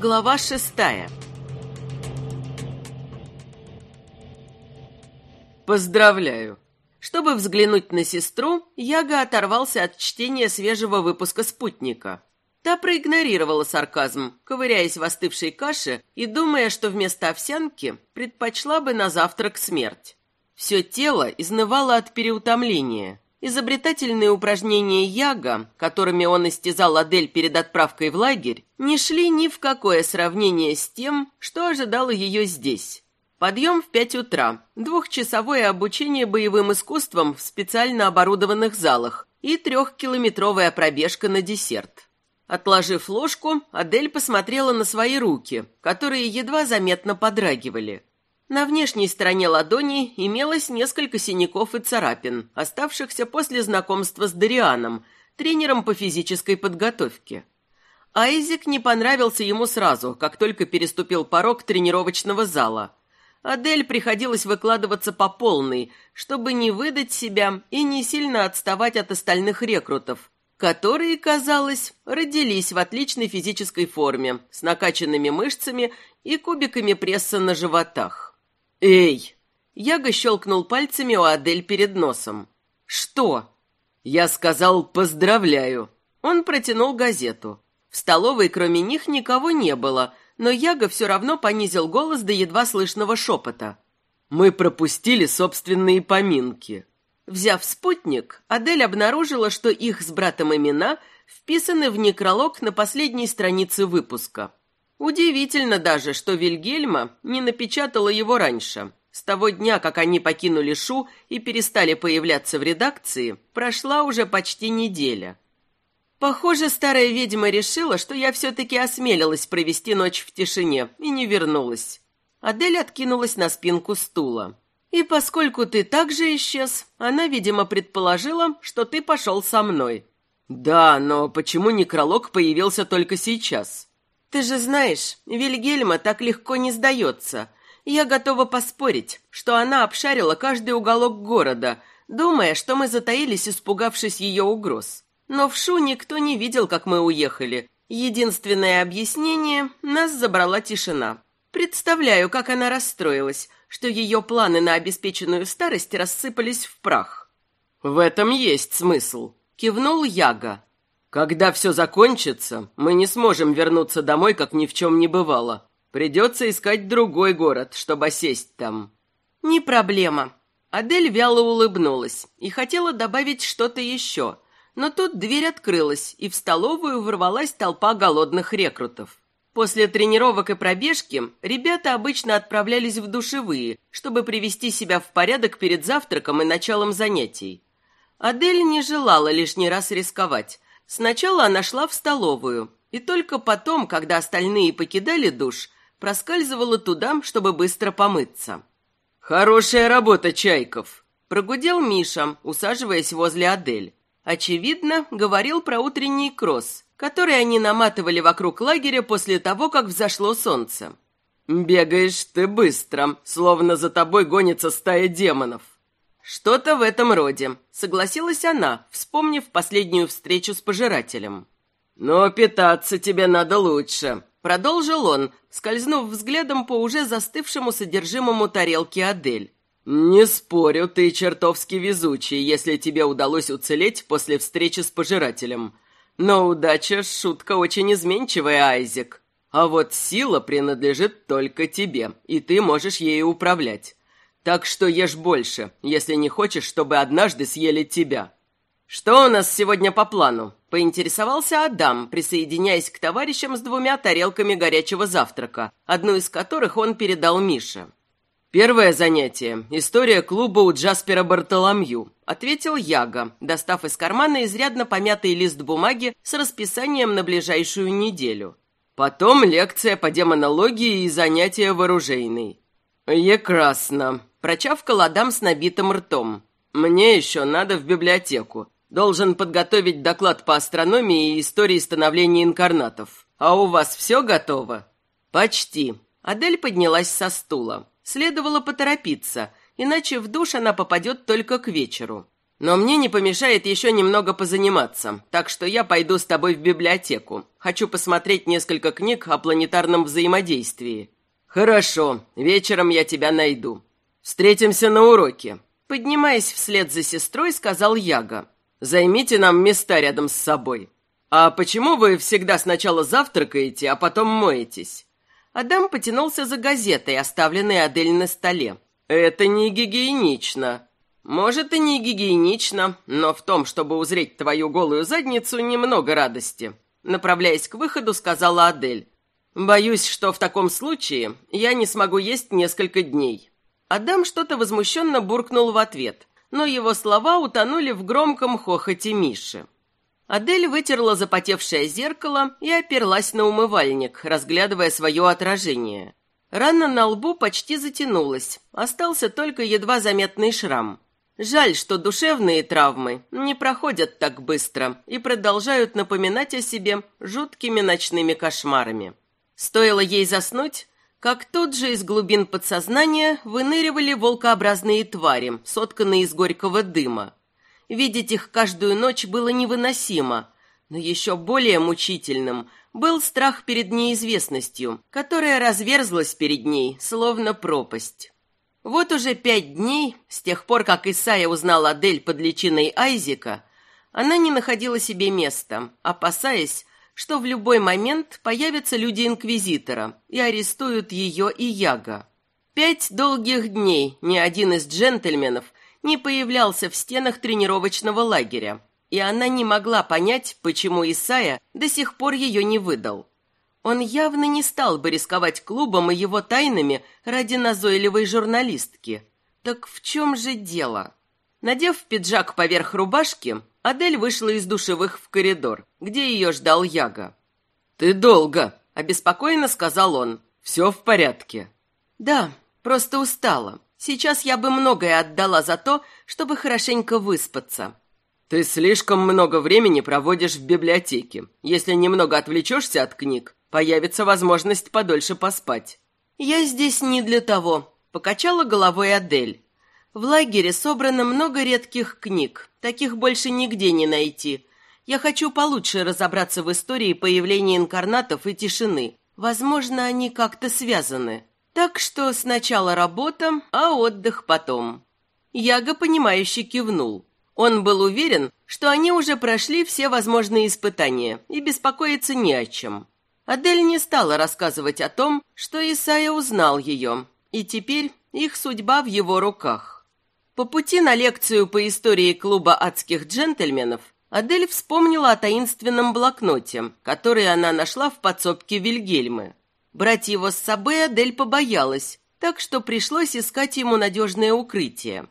Глава шестая Поздравляю! Чтобы взглянуть на сестру, Яга оторвался от чтения свежего выпуска «Спутника». Та проигнорировала сарказм, ковыряясь в остывшей каше и думая, что вместо овсянки предпочла бы на завтрак смерть. Все тело изнывало от переутомления. Изобретательные упражнения Яга, которыми он истязал Адель перед отправкой в лагерь, не шли ни в какое сравнение с тем, что ожидало ее здесь. Подъем в пять утра, двухчасовое обучение боевым искусствам в специально оборудованных залах и трехкилометровая пробежка на десерт. Отложив ложку, Адель посмотрела на свои руки, которые едва заметно подрагивали. На внешней стороне ладони имелось несколько синяков и царапин, оставшихся после знакомства с Дарианом, тренером по физической подготовке. Айзек не понравился ему сразу, как только переступил порог тренировочного зала. Адель приходилось выкладываться по полной, чтобы не выдать себя и не сильно отставать от остальных рекрутов, которые, казалось, родились в отличной физической форме, с накачанными мышцами и кубиками пресса на животах. «Эй!» Яга щелкнул пальцами у Адель перед носом. «Что?» «Я сказал «поздравляю». Он протянул газету. В столовой кроме них никого не было, но Яга все равно понизил голос до едва слышного шепота. «Мы пропустили собственные поминки». Взяв спутник, Адель обнаружила, что их с братом имена вписаны в некролог на последней странице выпуска. Удивительно даже, что Вильгельма не напечатала его раньше. С того дня, как они покинули Шу и перестали появляться в редакции, прошла уже почти неделя. Похоже, старая ведьма решила, что я все-таки осмелилась провести ночь в тишине и не вернулась. Адель откинулась на спинку стула. И поскольку ты также исчез, она, видимо, предположила, что ты пошел со мной. Да, но почему некролог появился только сейчас? Ты же знаешь, Вильгельма так легко не сдается. Я готова поспорить, что она обшарила каждый уголок города, думая, что мы затаились, испугавшись ее угроз. Но в Шу никто не видел, как мы уехали. Единственное объяснение – нас забрала тишина. Представляю, как она расстроилась, что ее планы на обеспеченную старость рассыпались в прах. «В этом есть смысл», — кивнул Яга. «Когда все закончится, мы не сможем вернуться домой, как ни в чем не бывало. Придется искать другой город, чтобы осесть там». «Не проблема». Адель вяло улыбнулась и хотела добавить что-то еще, но тут дверь открылась, и в столовую ворвалась толпа голодных рекрутов. После тренировок и пробежки ребята обычно отправлялись в душевые, чтобы привести себя в порядок перед завтраком и началом занятий. Адель не желала лишний раз рисковать. Сначала она шла в столовую, и только потом, когда остальные покидали душ, проскальзывала туда, чтобы быстро помыться. «Хорошая работа, Чайков!» – прогудел Миша, усаживаясь возле Адель. Очевидно, говорил про утренний кросс – который они наматывали вокруг лагеря после того, как взошло солнце. «Бегаешь ты быстро, словно за тобой гонится стая демонов». «Что-то в этом роде», — согласилась она, вспомнив последнюю встречу с пожирателем. «Но питаться тебе надо лучше», — продолжил он, скользнув взглядом по уже застывшему содержимому тарелки Адель. «Не спорю, ты чертовски везучий, если тебе удалось уцелеть после встречи с пожирателем. Но удача – шутка очень изменчивая, Айзек. А вот сила принадлежит только тебе, и ты можешь ею управлять. Так что ешь больше, если не хочешь, чтобы однажды съели тебя. Что у нас сегодня по плану? Поинтересовался Адам, присоединяясь к товарищам с двумя тарелками горячего завтрака, одну из которых он передал Мише. «Первое занятие – история клуба у Джаспера Бартоломью», – ответил Яга, достав из кармана изрядно помятый лист бумаги с расписанием на ближайшую неделю. Потом лекция по демонологии и занятия вооружейной. «Екрасно», – прочавкал Адам с набитым ртом. «Мне еще надо в библиотеку. Должен подготовить доклад по астрономии и истории становления инкарнатов. А у вас все готово?» «Почти». Адель поднялась со стула. Следовало поторопиться, иначе в душ она попадет только к вечеру. Но мне не помешает еще немного позаниматься, так что я пойду с тобой в библиотеку. Хочу посмотреть несколько книг о планетарном взаимодействии. Хорошо, вечером я тебя найду. Встретимся на уроке. Поднимаясь вслед за сестрой, сказал Яга. Займите нам места рядом с собой. А почему вы всегда сначала завтракаете, а потом моетесь? Адам потянулся за газетой, оставленной Адель на столе. Это не гигиенично. «Может, и не гигиенично, но в том, чтобы узреть твою голую задницу, немного радости», направляясь к выходу, сказала Адель. «Боюсь, что в таком случае я не смогу есть несколько дней». Адам что-то возмущенно буркнул в ответ, но его слова утонули в громком хохоте Миши. Адель вытерла запотевшее зеркало и оперлась на умывальник, разглядывая свое отражение. Рана на лбу почти затянулась, остался только едва заметный шрам. Жаль, что душевные травмы не проходят так быстро и продолжают напоминать о себе жуткими ночными кошмарами. Стоило ей заснуть, как тут же из глубин подсознания выныривали волкообразные твари, сотканные из горького дыма. Видеть их каждую ночь было невыносимо, но еще более мучительным был страх перед неизвестностью, которая разверзлась перед ней, словно пропасть. Вот уже пять дней, с тех пор, как Исайя узнал Адель под личиной Айзека, она не находила себе места, опасаясь, что в любой момент появятся люди Инквизитора и арестуют ее и Яга. Пять долгих дней ни один из джентльменов не появлялся в стенах тренировочного лагеря, и она не могла понять, почему Исайя до сих пор ее не выдал. Он явно не стал бы рисковать клубом и его тайнами ради назойливой журналистки. Так в чем же дело? Надев пиджак поверх рубашки, Адель вышла из душевых в коридор, где ее ждал Яга. «Ты долго», — обеспокоенно сказал он. «Все в порядке?» «Да, просто устала. Сейчас я бы многое отдала за то, чтобы хорошенько выспаться». «Ты слишком много времени проводишь в библиотеке. Если немного отвлечешься от книг, Появится возможность подольше поспать. Я здесь не для того, покачала головой Адель. В лагере собрано много редких книг, таких больше нигде не найти. Я хочу получше разобраться в истории появления инкарнатов и тишины. Возможно, они как-то связаны. Так что сначала работа, а отдых потом. Яга, понимающе кивнул. Он был уверен, что они уже прошли все возможные испытания и беспокоиться не о чем. Адель не стала рассказывать о том, что Исайя узнал ее, и теперь их судьба в его руках. По пути на лекцию по истории клуба адских джентльменов Адель вспомнила о таинственном блокноте, который она нашла в подсобке Вильгельмы. Брать его с собой Адель побоялась, так что пришлось искать ему надежное укрытие.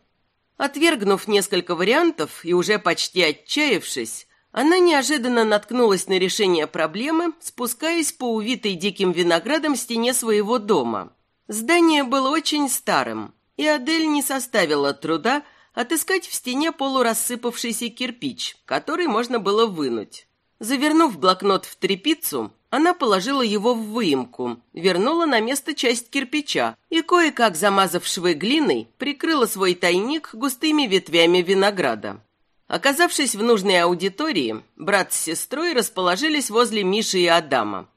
Отвергнув несколько вариантов и уже почти отчаявшись, она неожиданно наткнулась на решение проблемы, спускаясь по увитой диким виноградом стене своего дома. Здание было очень старым, и Адель не составила труда отыскать в стене полурассыпавшийся кирпич, который можно было вынуть. Завернув блокнот в тряпицу, она положила его в выемку, вернула на место часть кирпича и, кое-как замазав швы глиной, прикрыла свой тайник густыми ветвями винограда. Оказавшись в нужной аудитории, брат с сестрой расположились возле Миши и Адама.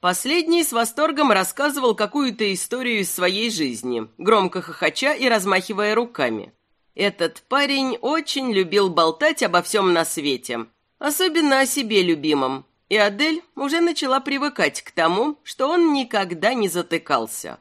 Последний с восторгом рассказывал какую-то историю из своей жизни, громко хохоча и размахивая руками. Этот парень очень любил болтать обо всем на свете, особенно о себе любимом, и Адель уже начала привыкать к тому, что он никогда не затыкался.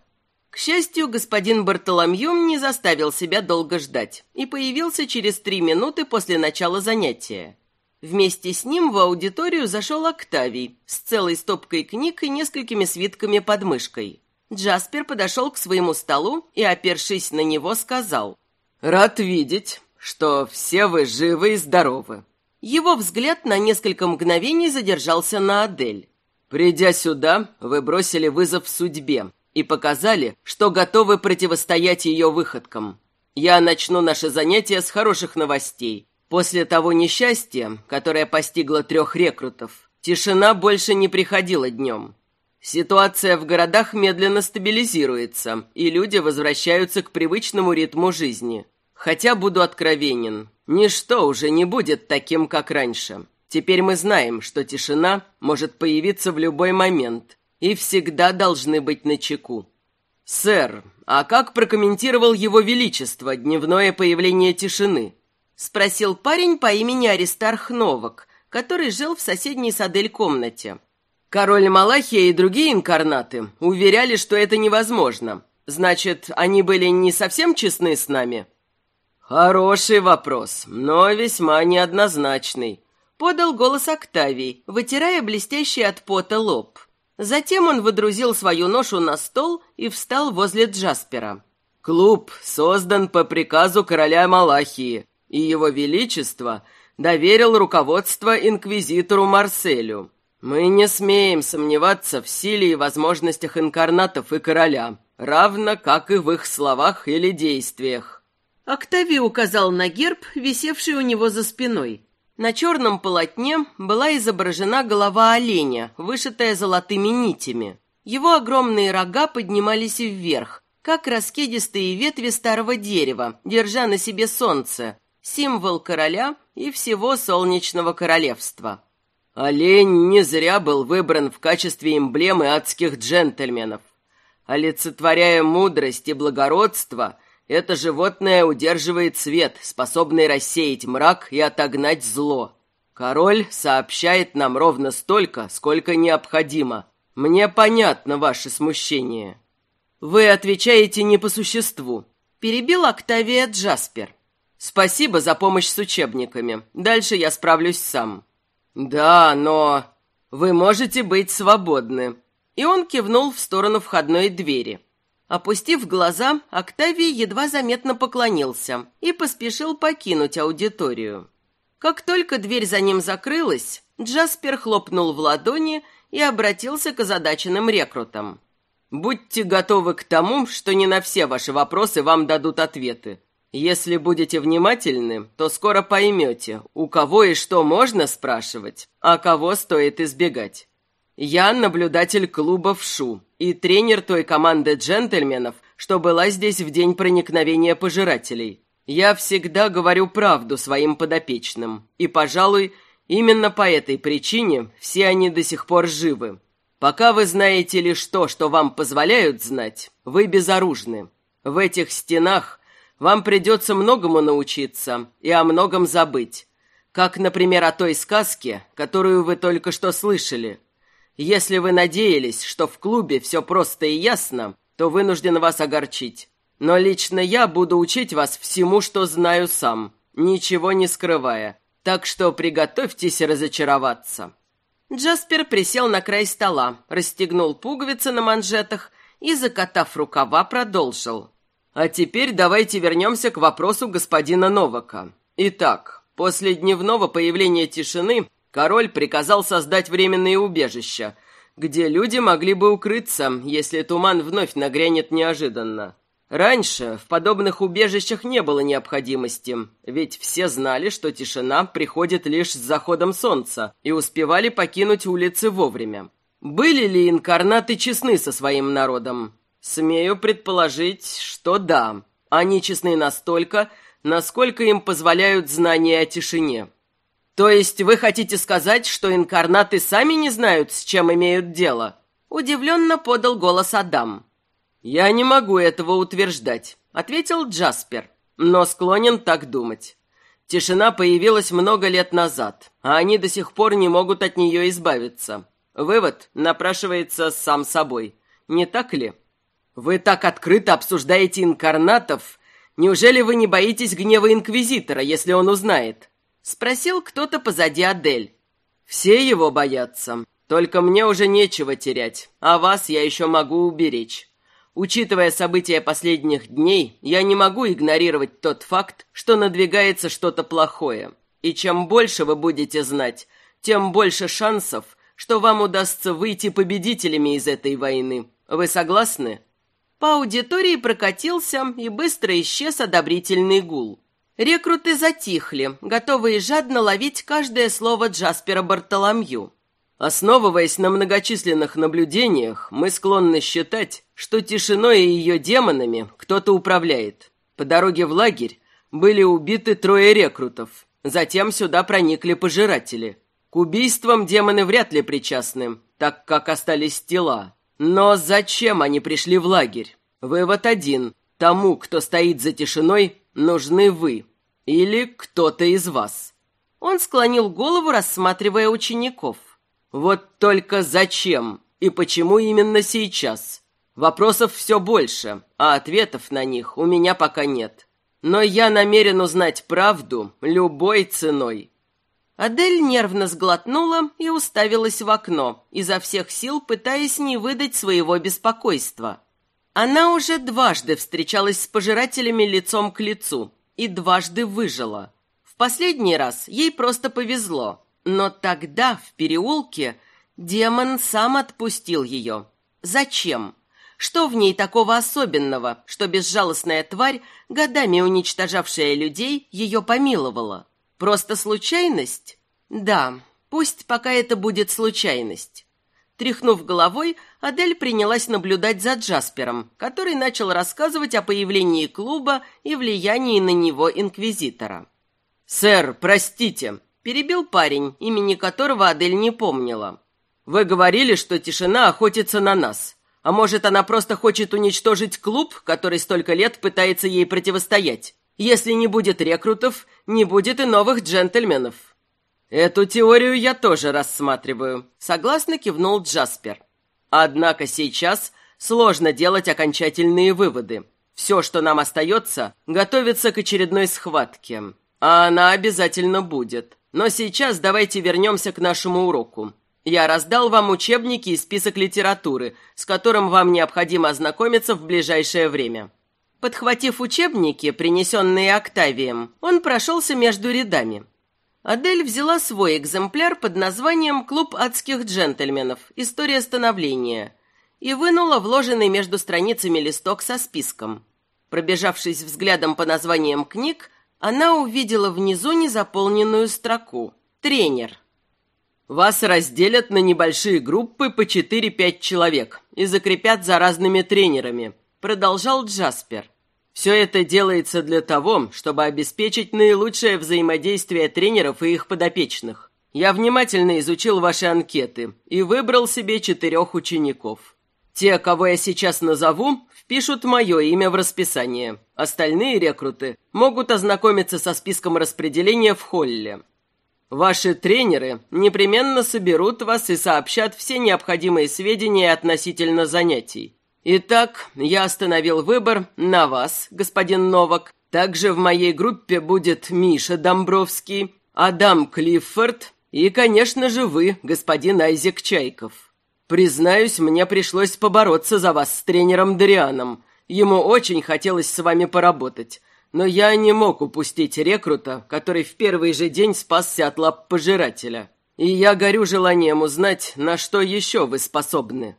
К счастью, господин Бартоломью не заставил себя долго ждать и появился через три минуты после начала занятия. Вместе с ним в аудиторию зашел Октавий с целой стопкой книг и несколькими свитками под мышкой. Джаспер подошел к своему столу и, опершись на него, сказал «Рад видеть, что все вы живы и здоровы». Его взгляд на несколько мгновений задержался на Адель. «Придя сюда, вы бросили вызов судьбе и показали, что готовы противостоять ее выходкам. Я начну наше занятие с хороших новостей. После того несчастья, которое постигло трех рекрутов, тишина больше не приходила днем. Ситуация в городах медленно стабилизируется, и люди возвращаются к привычному ритму жизни. Хотя, буду откровенен, Ничто уже не будет таким, как раньше. Теперь мы знаем, что тишина может появиться в любой момент, и всегда должны быть начеку. Сэр, а как прокомментировал его величество дневное появление тишины? Спросил парень по имени Аристарх Новак, который жил в соседней с комнате. Король Малахия и другие инкарнаты уверяли, что это невозможно. Значит, они были не совсем честны с нами? Хороший вопрос, но весьма неоднозначный. Подал голос Октавий, вытирая блестящий от пота лоб. Затем он выдрузил свою ношу на стол и встал возле Джаспера. «Клуб создан по приказу короля Малахии, и его величество доверил руководство инквизитору Марселю. Мы не смеем сомневаться в силе и возможностях инкарнатов и короля, равно как и в их словах или действиях. Октавий указал на герб, висевший у него за спиной. На черном полотне была изображена голова оленя, вышитая золотыми нитями. Его огромные рога поднимались вверх, как раскидистые ветви старого дерева, держа на себе солнце, символ короля и всего солнечного королевства. Олень не зря был выбран в качестве эмблемы адских джентльменов. Олицетворяя мудрость и благородство, это животное удерживает свет, способный рассеять мрак и отогнать зло. Король сообщает нам ровно столько, сколько необходимо. Мне понятно ваше смущение. Вы отвечаете не по существу. Перебил Октавия Джаспер. Спасибо за помощь с учебниками. Дальше я справлюсь сам. «Да, но вы можете быть свободны». И он кивнул в сторону входной двери. Опустив глаза, Октавий едва заметно поклонился и поспешил покинуть аудиторию. Как только дверь за ним закрылась, Джаспер хлопнул в ладони и обратился к озадаченным рекрутам. «Будьте готовы к тому, что не на все ваши вопросы вам дадут ответы. Если будете внимательны, то скоро поймете, у кого и что можно спрашивать, а кого стоит избегать. Я наблюдатель клуба ВШУ и тренер той команды джентльменов, что была здесь в день проникновения пожирателей. Я всегда говорю правду своим подопечным, и, пожалуй, именно по этой причине все они до сих пор живы. Пока вы знаете лишь то, что вам позволяют знать, вы безоружны. В этих стенах вам придется многому научиться и о многом забыть. Как, например, о той сказке, которую вы только что слышали. Если вы надеялись, что в клубе все просто и ясно, то вынужден вас огорчить. Но лично я буду учить вас всему, что знаю сам, ничего не скрывая. Так что приготовьтесь разочароваться». Джаспер присел на край стола, расстегнул пуговицы на манжетах и, закатав рукава, продолжил. А теперь давайте вернемся к вопросу господина Новака. Итак, после дневного появления тишины король приказал создать временные убежища, где люди могли бы укрыться, если туман вновь нагрянет неожиданно. Раньше в подобных убежищах не было необходимости, ведь все знали, что тишина приходит лишь с заходом солнца и успевали покинуть улицы вовремя. Были ли инкарнаты честны со своим народом? Смею предположить, что да. Они честны настолько, насколько им позволяют знания о тишине. То есть вы хотите сказать, что инкарнаты сами не знают, с чем имеют дело? Удивленно подал голос Адам. Я не могу этого утверждать, ответил Джаспер, но склонен так думать. Тишина появилась много лет назад, а они до сих пор не могут от нее избавиться. Вывод напрашивается сам собой. Не так ли? Вы так открыто обсуждаете инкарнатов. Неужели вы не боитесь гнева Инквизитора, если он узнает?» Спросил кто-то позади Адель. «Все его боятся. Только мне уже нечего терять, а вас я еще могу уберечь. Учитывая события последних дней, я не могу игнорировать тот факт, что надвигается что-то плохое. И чем больше вы будете знать, тем больше шансов, что вам удастся выйти победителями из этой войны. Вы согласны?» По аудитории прокатился и быстро исчез одобрительный гул. Рекруты затихли, готовые жадно ловить каждое слово Джаспера Бартоломью. Основываясь на многочисленных наблюдениях, мы склонны считать, что тишиной и ее демонами кто-то управляет. По дороге в лагерь были убиты трое рекрутов. Затем сюда проникли пожиратели. К убийствам демоны вряд ли причастны, так как остались тела. Но зачем они пришли в лагерь? Вывод один. Тому, кто стоит за тишиной, нужны вы. Или кто-то из вас. Он склонил голову, рассматривая учеников. Вот только зачем и почему именно сейчас? Вопросов все больше, а ответов на них у меня пока нет. Но я намерен узнать правду любой ценой. Адель нервно сглотнула и уставилась в окно, изо всех сил пытаясь не выдать своего беспокойства. Она уже дважды встречалась с пожирателями лицом к лицу и дважды выжила. В последний раз ей просто повезло, но тогда, в переулке, демон сам отпустил ее. Зачем? Что в ней такого особенного, что безжалостная тварь, годами уничтожавшая людей, ее помиловала? Просто случайность? Да, пусть пока это будет случайность. Тряхнув головой, Адель принялась наблюдать за Джаспером, который начал рассказывать о появлении клуба и влиянии на него инквизитора. «Сэр, простите», – перебил парень, имени которого Адель не помнила. «Вы говорили, что тишина охотится на нас. А может, она просто хочет уничтожить клуб, который столько лет пытается ей противостоять? Если не будет рекрутов, не будет и новых джентльменов. Эту теорию я тоже рассматриваю, согласно кивнул Джаспер. Однако сейчас сложно делать окончательные выводы. Все, что нам остается, готовиться к очередной схватке. А она обязательно будет. Но сейчас давайте вернемся к нашему уроку. Я раздал вам учебники и список литературы, с которым вам необходимо ознакомиться в ближайшее время». Подхватив учебники, принесенные Октавием, он прошелся между рядами. Адель взяла свой экземпляр под названием «Клуб адских джентльменов. История становления» и вынула вложенный между страницами листок со списком. Пробежавшись взглядом по названиям книг, она увидела внизу незаполненную строку «Тренер». Вас разделят на небольшие группы по 4-5 человек и закрепят за разными тренерами, продолжал Джаспер. Все это делается для того, чтобы обеспечить наилучшее взаимодействие тренеров и их подопечных. Я внимательно изучил ваши анкеты и выбрал себе четырех учеников. Те, кого я сейчас назову, впишут мое имя в расписание. Остальные рекруты могут ознакомиться со списком распределения в холле. Ваши тренеры непременно соберут вас и сообщат все необходимые сведения относительно занятий. Итак, я остановил выбор на вас, господин Новак. Также в моей группе будет Миша Домбровский, Адам Клиффорд и, конечно же, вы, господин Айзек Чайков. Признаюсь, мне пришлось побороться за вас с тренером Дарианом. Ему очень хотелось с вами поработать. Но я не мог упустить рекрута, который в первый же день спасся от лап пожирателя. И я горю желанием узнать, на что еще вы способны».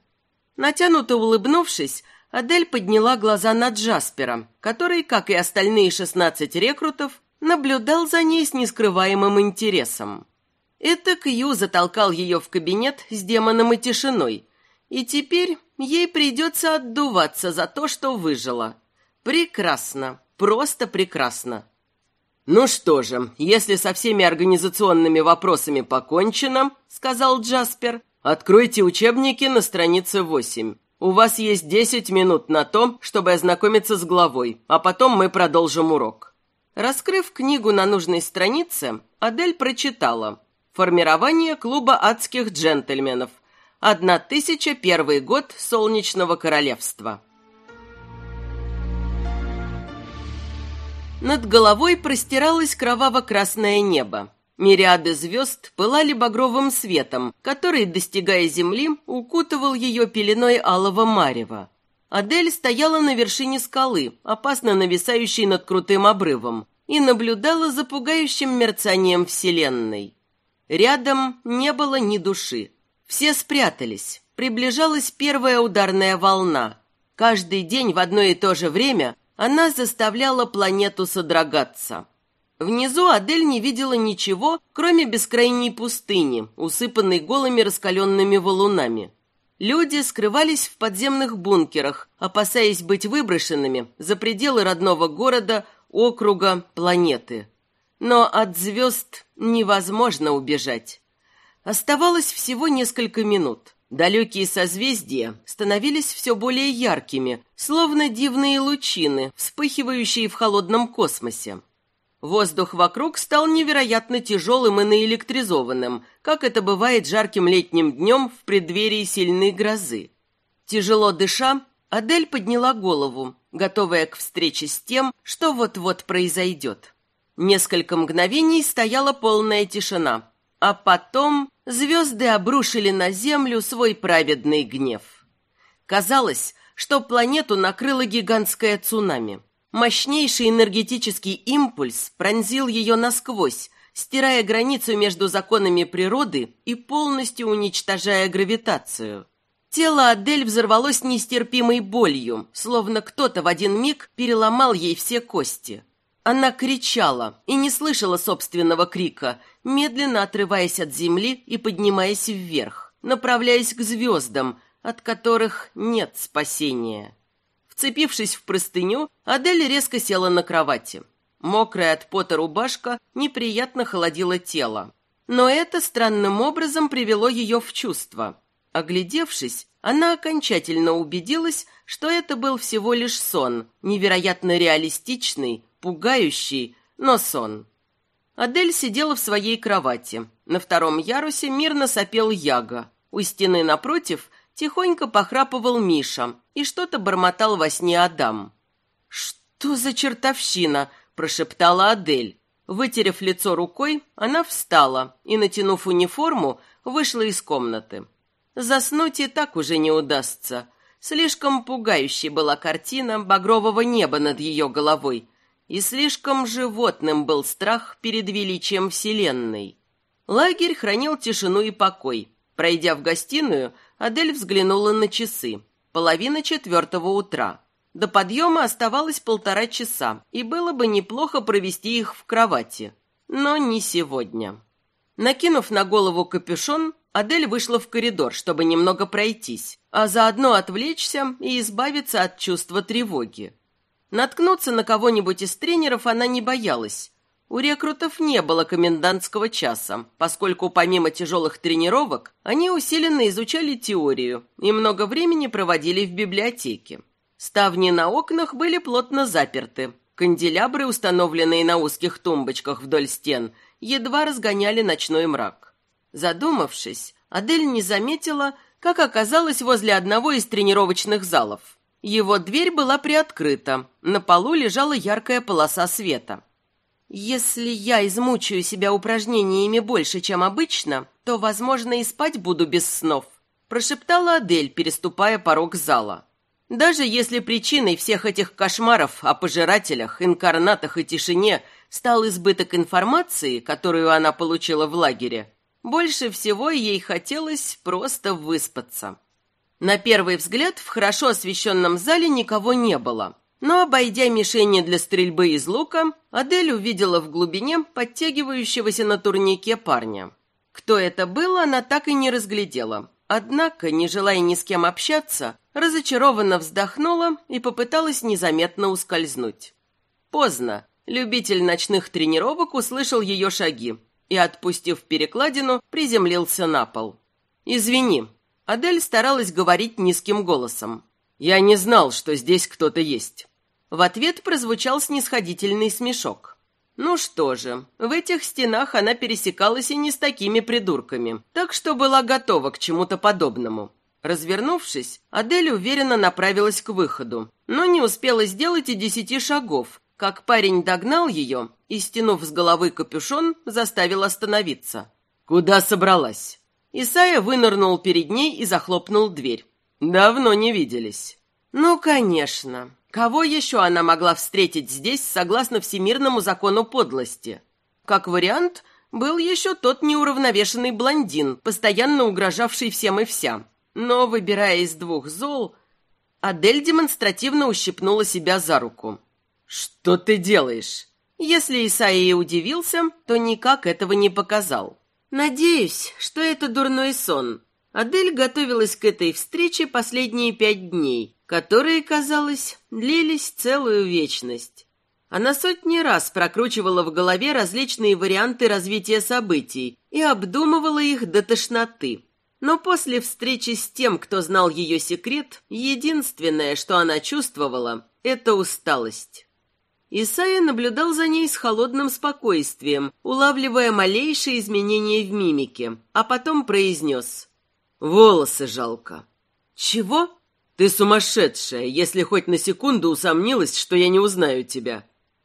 Натянуто улыбнувшись, Адель подняла глаза на Джаспера, который, как и остальные шестнадцать рекрутов, наблюдал за ней с нескрываемым интересом. Это Кью затолкал ее в кабинет с демоном и тишиной, и теперь ей придется отдуваться за то, что выжила. Прекрасно. Просто прекрасно. «Ну что же, если со всеми организационными вопросами покончено, — сказал Джаспер, — откройте учебники на странице 8. У вас есть 10 минут на то, чтобы ознакомиться с главой, а потом мы продолжим урок». Раскрыв книгу на нужной странице, Адель прочитала «Формирование клуба адских джентльменов. 1001 год Солнечного Королевства». Над головой простиралось кроваво-красное небо. Мириады звезд пылали багровым светом, который, достигая земли, укутывал ее пеленой алого марева. Адель стояла на вершине скалы, опасно нависающей над крутым обрывом, и наблюдала за пугающим мерцанием Вселенной. Рядом не было ни души. Все спрятались. Приближалась первая ударная волна. Каждый день в одно и то же время она заставляла планету содрогаться. Внизу Адель не видела ничего, кроме бескрайней пустыни, усыпанной голыми раскаленными валунами. Люди скрывались в подземных бункерах, опасаясь быть выброшенными за пределы родного города округа, планеты. Но от звезд невозможно убежать. Оставалось всего несколько минут. Далекие созвездия становились все более яркими, словно дивные лучины, вспыхивающие в холодном космосе. Воздух вокруг стал невероятно тяжелым и наэлектризованным, как это бывает жарким летним днем в преддверии сильной грозы. Тяжело дыша, Адель подняла голову, готовая к встрече с тем, что вот-вот произойдет. Несколько мгновений стояла полная тишина, а потом звезды обрушили на Землю свой праведный гнев. Казалось, что планету накрыло гигантское цунами. Мощнейший энергетический импульс пронзил ее насквозь, стирая границу между законами природы и полностью уничтожая гравитацию. Тело Адель взорвалось нестерпимой болью, словно кто-то в один миг переломал ей все кости. Она кричала и не слышала собственного крика, медленно отрываясь от земли и поднимаясь вверх, направляясь к звездам, от которых нет спасения. Вцепившись в простыню, Адель резко села на кровати. Мокрая от пота рубашка неприятно холодила тело. Но это странным образом привело ее в чувство. Оглядевшись, она окончательно убедилась, что это был всего лишь сон, невероятно реалистичный, пугающий, но сон. Адель сидела в своей кровати. На втором ярусе мирно сопел Яга. У стены напротив тихонько похрапывал Миша и что-то бормотал во сне Адам. «Что за чертовщина?» – прошептала Адель. Вытерев лицо рукой, она встала и, натянув униформу, вышла из комнаты. Заснуть и так уже не удастся. Слишком пугающей была картина багрового неба над ее головой, и слишком животным был страх перед величием Вселенной. Лагерь хранил тишину и покой. Пройдя в гостиную, Адель взглянула на часы. Половина четвертого утра. До подъема оставалось полтора часа, и было бы неплохо провести их в кровати. Но не сегодня. Накинув на голову капюшон, Адель вышла в коридор, чтобы немного пройтись, а заодно отвлечься и избавиться от чувства тревоги. Наткнуться на кого-нибудь из тренеров она не боялась. У рекрутов не было комендантского часа, поскольку помимо тяжелых тренировок они усиленно изучали теорию и много времени проводили в библиотеке. Ставни на окнах были плотно заперты. Канделябры, установленные на узких тумбочках вдоль стен, едва разгоняли ночной мрак. Задумавшись, Адель не заметила, как оказалась возле одного из тренировочных залов. Его дверь была приоткрыта, на полу лежала яркая полоса света. «Если я измучаю себя упражнениями больше, чем обычно, то, возможно, и спать буду без снов», прошептала Адель, переступая порог зала. Даже если причиной всех этих кошмаров о пожирателях, инкарнатах и тишине стал избыток информации, которую она получила в лагере, больше всего ей хотелось просто выспаться. На первый взгляд в хорошо освещенном зале никого не было. Но, обойдя мишени для стрельбы из лука, Адель увидела в глубине подтягивающегося на турнике парня. Кто это был, она так и не разглядела. Однако, не желая ни с кем общаться, разочарованно вздохнула и попыталась незаметно ускользнуть. Поздно. Любитель ночных тренировок услышал ее шаги и, отпустив перекладину, приземлился на пол. «Извини». Адель старалась говорить низким голосом. «Я не знал, что здесь кто-то есть». В ответ прозвучал снисходительный смешок. Ну что же, в этих стенах она пересекалась и не с такими придурками, так что была готова к чему-то подобному. Развернувшись, Адель уверенно направилась к выходу, но не успела сделать и десяти шагов, как парень догнал ее и, стянув с головы капюшон, заставил остановиться. «Куда собралась?» Исайя вынырнул перед ней и захлопнул дверь. «Давно не виделись». «Ну, конечно. Кого еще она могла встретить здесь, согласно всемирному закону подлости?» Как вариант, был еще тот неуравновешенный блондин, постоянно угрожавший всем и вся. Но, выбирая из двух зол, Адель демонстративно ущипнула себя за руку. «Что ты делаешь?» Если Исаия удивился, то никак этого не показал. «Надеюсь, что это дурной сон». Адель готовилась к этой встрече последние пять дней, которые, казалось, длились целую вечность. Она сотни раз прокручивала в голове различные варианты развития событий и обдумывала их до тошноты. Но после встречи с тем, кто знал ее секрет, единственное, что она чувствовала, это усталость. Исайя наблюдал за ней с холодным спокойствием, улавливая малейшие изменения в мимике, а потом произнес «Волосы жалко». «Чего?» «Ты сумасшедшая, если хоть на секунду усомнилась, что я не узнаю тебя».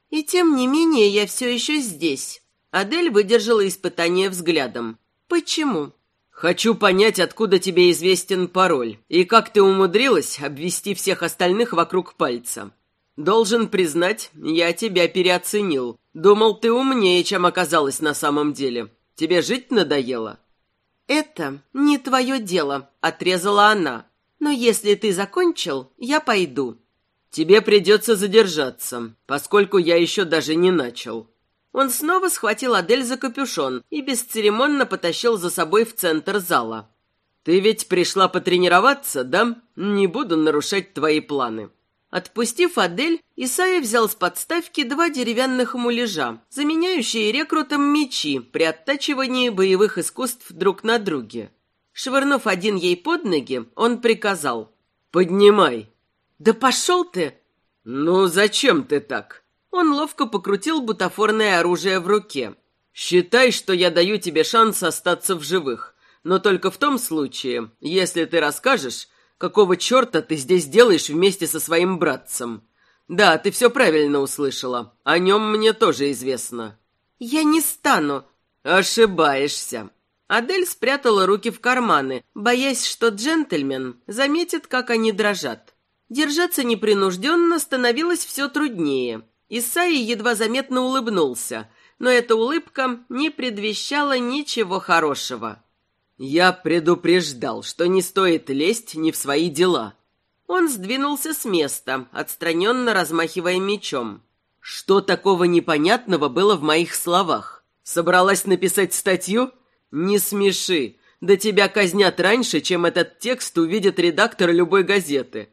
«И тем не менее я все еще здесь». Адель выдержала испытание взглядом. «Почему?» «Хочу понять, откуда тебе известен пароль, и как ты умудрилась обвести всех остальных вокруг пальца. Должен признать, я тебя переоценил. Думал, ты умнее, чем оказалась на самом деле. Тебе жить надоело?» «Это не твое дело», — отрезала она. «Но если ты закончил, я пойду». «Тебе придется задержаться, поскольку я еще даже не начал». Он снова схватил Адель за капюшон и бесцеремонно потащил за собой в центр зала. «Ты ведь пришла потренироваться, да? Не буду нарушать твои планы». Отпустив Адель, Исайя взял с подставки два деревянных муляжа, заменяющие рекрутам мечи при оттачивании боевых искусств друг на друге. Швырнув один ей под ноги, он приказал «Поднимай». «Да пошел ты!» «Ну, зачем ты так?» Он ловко покрутил бутафорное оружие в руке. «Считай, что я даю тебе шанс остаться в живых, но только в том случае, если ты расскажешь, Какого черта ты здесь делаешь вместе со своим братцем? Да, ты все правильно услышала. О нем мне тоже известно». «Я не стану». «Ошибаешься». Адель спрятала руки в карманы, боясь, что джентльмен заметит, как они дрожат. Держаться непринужденно становилось все труднее. Исаи едва заметно улыбнулся, но эта улыбка не предвещала ничего хорошего. «Я предупреждал, что не стоит лезть не в свои дела». Он сдвинулся с места, отстраненно размахивая мечом. «Что такого непонятного было в моих словах? Собралась написать статью? Не смеши. Да тебя казнят раньше, чем этот текст увидит редактор любой газеты.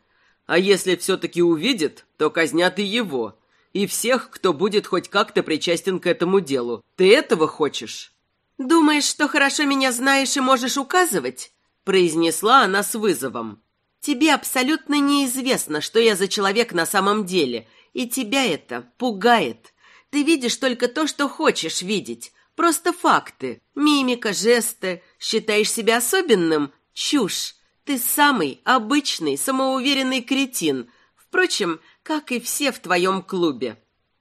А если все-таки увидит, то казнят и его. И всех, кто будет хоть как-то причастен к этому делу. Ты этого хочешь?» «Думаешь, что хорошо меня знаешь и можешь указывать?» произнесла она с вызовом. «Тебе абсолютно неизвестно, что я за человек на самом деле, и тебя это пугает. Ты видишь только то, что хочешь видеть, просто факты, мимика, жесты. Считаешь себя особенным? Чушь. Ты самый обычный, самоуверенный кретин, впрочем, как и все в твоем клубе».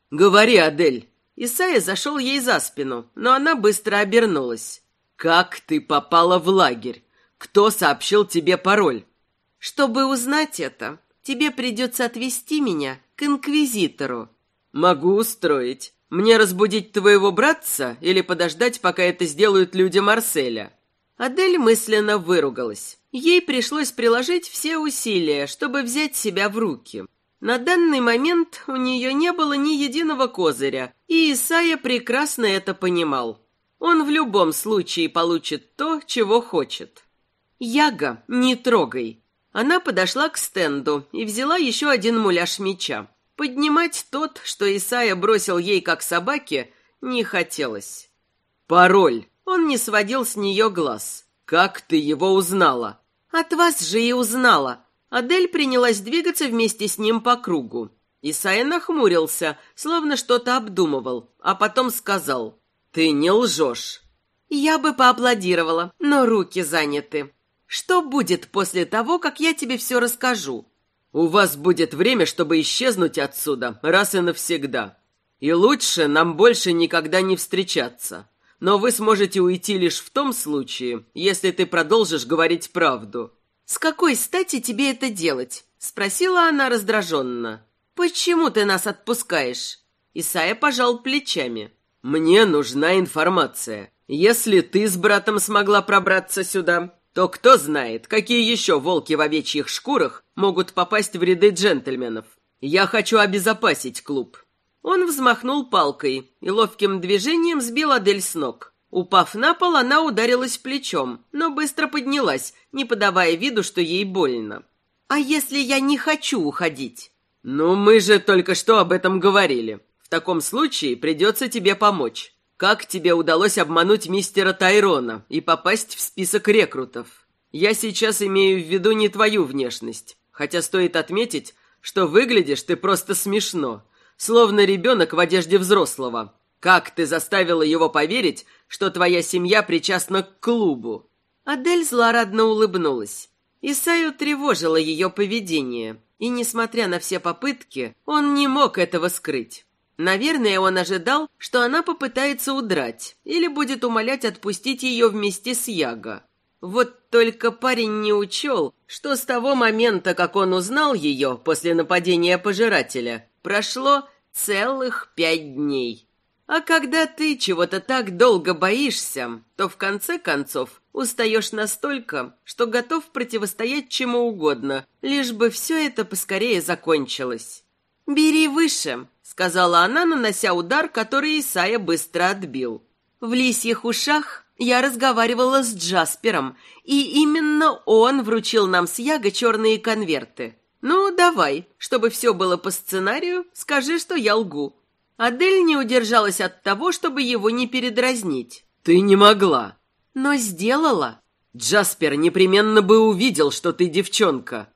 «Говори, Адель», Исайя зашел ей за спину, но она быстро обернулась. «Как ты попала в лагерь? Кто сообщил тебе пароль?» «Чтобы узнать это, тебе придется отвезти меня к инквизитору». «Могу устроить. Мне разбудить твоего братца или подождать, пока это сделают люди Марселя?» Адель мысленно выругалась. Ей пришлось приложить все усилия, чтобы взять себя в руки. На данный момент у нее не было ни единого козыря, и Исайя прекрасно это понимал. Он в любом случае получит то, чего хочет. «Яга, не трогай!» Она подошла к стенду и взяла еще один муляж меча. Поднимать тот, что Исайя бросил ей как собаке, не хотелось. «Пароль!» Он не сводил с нее глаз. «Как ты его узнала?» «От вас же и узнала!» Адель принялась двигаться вместе с ним по кругу. Исайя нахмурился, словно что-то обдумывал, а потом сказал «Ты не лжешь». «Я бы поаплодировала, но руки заняты. Что будет после того, как я тебе все расскажу?» «У вас будет время, чтобы исчезнуть отсюда раз и навсегда. И лучше нам больше никогда не встречаться. Но вы сможете уйти лишь в том случае, если ты продолжишь говорить правду. «С какой стати тебе это делать?» — спросила она раздраженно. «Почему ты нас отпускаешь?» Исайя пожал плечами. «Мне нужна информация. Если ты с братом смогла пробраться сюда, то кто знает, какие еще волки в овечьих шкурах могут попасть в ряды джентльменов. Я хочу обезопасить клуб». Он взмахнул палкой и ловким движением сбил Адель с ног. Упав на пол, она ударилась плечом, но быстро поднялась, не подавая виду, что ей больно. «А если я не хочу уходить?» «Ну, мы же только что об этом говорили. В таком случае придется тебе помочь. Как тебе удалось обмануть мистера Тайрона и попасть в список рекрутов? Я сейчас имею в виду не твою внешность, хотя стоит отметить, что выглядишь ты просто смешно, словно ребенок в одежде взрослого. Как ты заставила его поверить, что твоя семья причастна к клубу?» Адель злорадно улыбнулась. Исаю тревожило ее поведение, и, несмотря на все попытки, он не мог этого скрыть. Наверное, он ожидал, что она попытается удрать или будет умолять отпустить ее вместе с Яго. Вот только парень не учел, что с того момента, как он узнал ее после нападения пожирателя, прошло целых пять дней. А когда ты чего-то так долго боишься, то в конце концов устаешь настолько, что готов противостоять чему угодно, лишь бы все это поскорее закончилось. «Бери выше», — сказала она, нанося удар, который Исая быстро отбил. В лисьих ушах я разговаривала с Джаспером, и именно он вручил нам с Яго черные конверты. Ну, давай, чтобы все было по сценарию, скажи, что я лгу. Адель не удержалась от того, чтобы его не передразнить. Ты не могла. Но сделала. Джаспер непременно бы увидел, что ты девчонка.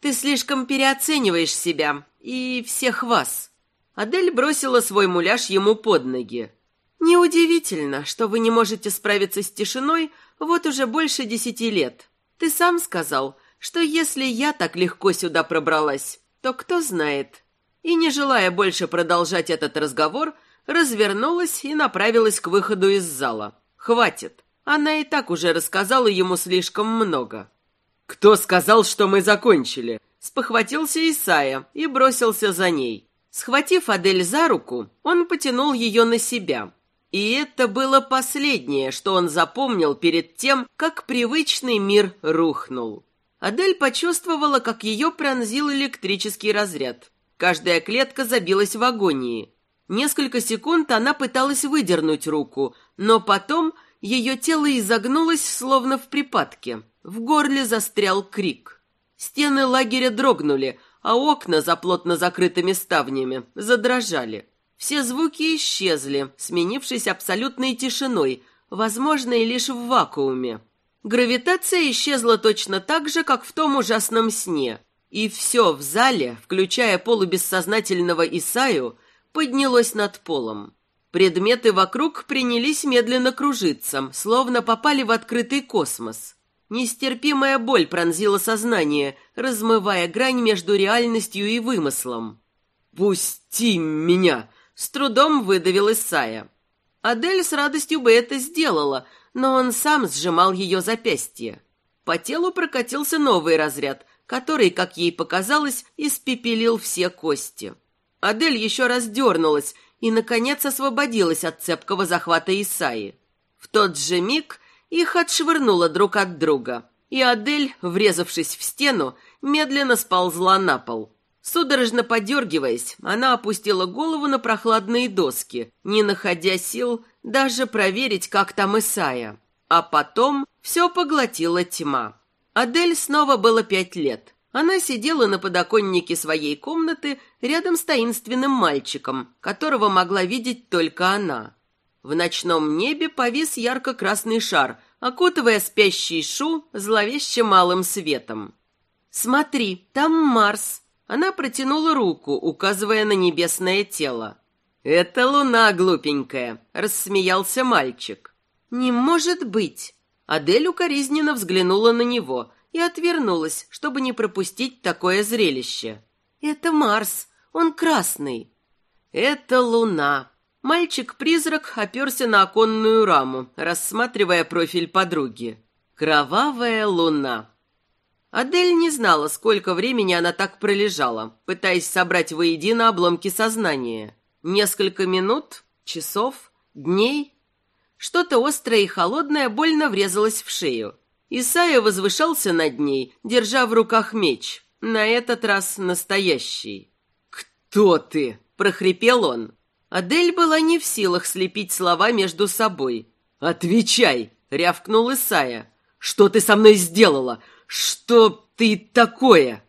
Ты слишком переоцениваешь себя и всех вас. Адель бросила свой муляж ему под ноги. Неудивительно, что вы не можете справиться с тишиной вот уже больше десяти лет. Ты сам сказал, что если я так легко сюда пробралась, то кто знает. И не желая больше продолжать этот разговор, развернулась и направилась к выходу из зала. Хватит. Она и так уже рассказала ему слишком много. «Кто сказал, что мы закончили?» Спохватился Исая и бросился за ней. Схватив Адель за руку, он потянул ее на себя. И это было последнее, что он запомнил перед тем, как привычный мир рухнул. Адель почувствовала, как ее пронзил электрический разряд. Каждая клетка забилась в агонии. Несколько секунд она пыталась выдернуть руку, но потом ее тело изогнулось, словно в припадке. В горле застрял крик. Стены лагеря дрогнули, а окна за плотно закрытыми ставнями задрожали. Все звуки исчезли, сменившись абсолютной тишиной, возможной лишь в вакууме. Гравитация исчезла точно так же, как в том ужасном сне, и все в зале, включая полубессознательного Исаю, поднялось над полом. Предметы вокруг принялись медленно кружиться, словно попали в открытый космос. Нестерпимая боль пронзила сознание, размывая грань между реальностью и вымыслом. «Пусти меня!» — с трудом выдавил Исая. Адель с радостью бы это сделала, но он сам сжимал ее запястье. По телу прокатился новый разряд, который, как ей показалось, испепелил все кости. Адель еще раз дернулась и, наконец, освободилась от цепкого захвата Исаи. В тот же миг их отшвырнуло друг от друга, и Адель, врезавшись в стену, медленно сползла на пол. Судорожно подергиваясь, она опустила голову на прохладные доски, не находя сил даже проверить, как там Исая. А потом все поглотила тьма. Адель снова было пять лет. Она сидела на подоконнике своей комнаты рядом с таинственным мальчиком, которого могла видеть только она. В ночном небе повис ярко-красный шар, окутывая спящий Шу зловеще малым светом. «Смотри, там Марс!» Она протянула руку, указывая на небесное тело. «Это луна, глупенькая!» — рассмеялся мальчик. «Не может быть!» Адель укоризненно взглянула на него и отвернулась, чтобы не пропустить такое зрелище. «Это Марс, он красный!» «Это луна!» Мальчик-призрак оперся на оконную раму, рассматривая профиль подруги. «Кровавая луна». Адель не знала, сколько времени она так пролежала, пытаясь собрать воедино обломки сознания. Несколько минут, часов, дней. Что-то острое и холодное больно врезалось в шею. Исайя возвышался над ней, держа в руках меч, на этот раз настоящий. «Кто ты?» – прохрипел он. Адель была не в силах слепить слова между собой. «Отвечай!» — рявкнул Исая. «Что ты со мной сделала? Что ты такое?»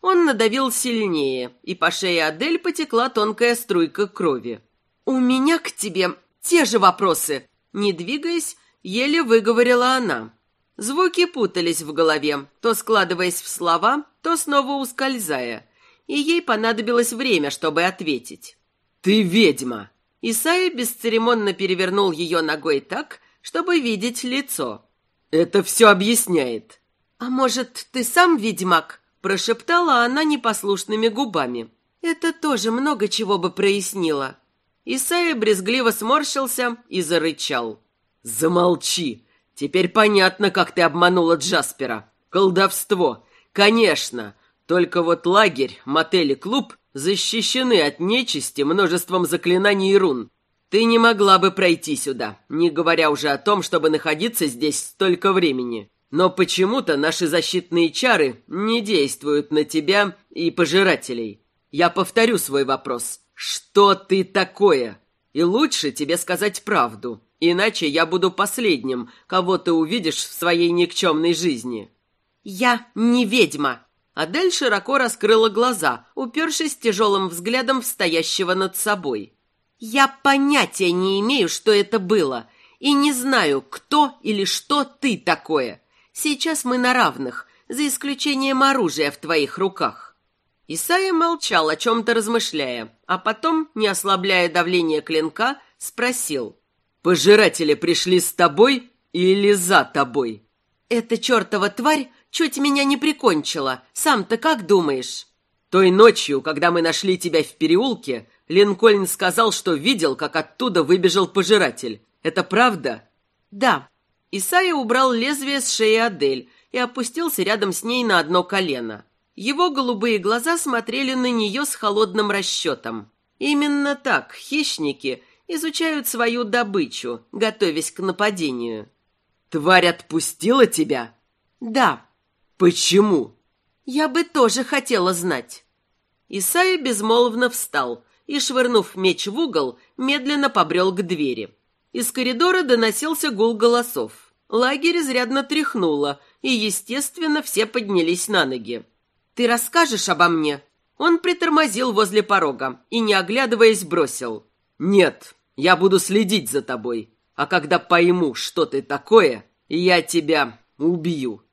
Он надавил сильнее, и по шее Адель потекла тонкая струйка крови. «У меня к тебе те же вопросы!» Не двигаясь, еле выговорила она. Звуки путались в голове, то складываясь в слова, то снова ускользая, и ей понадобилось время, чтобы ответить. «Ты ведьма!» Исайя бесцеремонно перевернул ее ногой так, чтобы видеть лицо. «Это все объясняет». «А может, ты сам ведьмак?» – прошептала она непослушными губами. «Это тоже много чего бы прояснило». Исайя брезгливо сморщился и зарычал. «Замолчи! Теперь понятно, как ты обманула Джаспера. Колдовство! Конечно! Только вот лагерь, мотель и клуб защищены от нечисти множеством заклинаний и рун. Ты не могла бы пройти сюда, не говоря уже о том, чтобы находиться здесь столько времени. Но почему-то наши защитные чары не действуют на тебя и пожирателей. Я повторю свой вопрос. Что ты такое? И лучше тебе сказать правду, иначе я буду последним, кого ты увидишь в своей никчемной жизни. Я не ведьма. Адель широко раскрыла глаза, упершись тяжелым взглядом в стоящего над собой. Я понятия не имею, что это было, и не знаю, кто или что ты такое. Сейчас мы на равных, за исключением оружия в твоих руках». Исайя молчал, о чем-то размышляя, а потом, не ослабляя давление клинка, спросил. «Пожиратели пришли с тобой или за тобой?» «Эта чертова тварь чуть меня не прикончила. Сам-то как думаешь?» «Той ночью, когда мы нашли тебя в переулке, Линкольн сказал, что видел, как оттуда выбежал пожиратель. Это правда?» «Да», Исайя убрал лезвие с шеи Адель и опустился рядом с ней на одно колено. Его голубые глаза смотрели на нее с холодным расчетом. Именно так хищники изучают свою добычу, готовясь к нападению. «Тварь отпустила тебя?» «Да». «Почему?» «Я бы тоже хотела знать». Исайя безмолвно встал и, швырнув меч в угол, медленно побрел к двери. Из коридора доносился гул голосов. Лагерь изрядно тряхнуло, и, естественно, все поднялись на ноги. «Ты расскажешь обо мне?» Он притормозил возле порога и, не оглядываясь, бросил. «Нет, я буду следить за тобой, а когда пойму, что ты такое, я тебя убью».